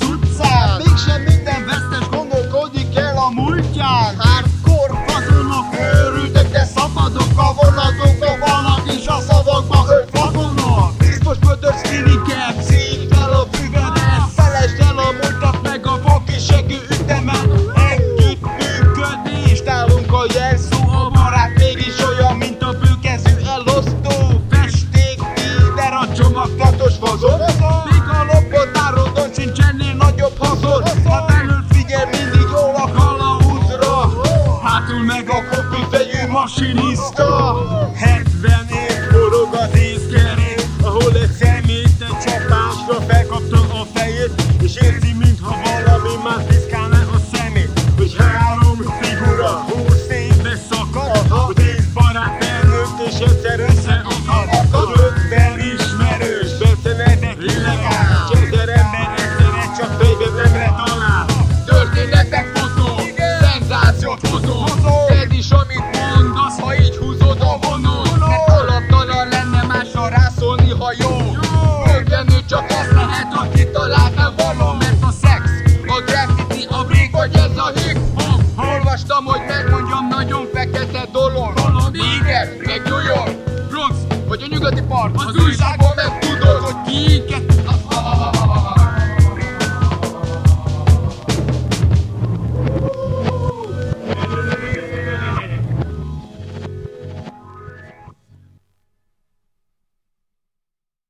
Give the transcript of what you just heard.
az utcán. Mégsem minden vesztes gondolkodik el a múltján. meg a kopifejű masinista. 70 év forog a névkerén Ahol egy szemét egy csapásra felkapta a fejét És érzi, mintha valami ha jó. Rögtönül csak az lehet, talált nem való Mert a szex, a graffiti, a break vagy ez a hip hop Olvastam, hogy megmondjam, nagyon fekete dolog. Igen, meg New York, Bronx. Vagy a nyugati part Az újságban meg tudod, hogy ki. Így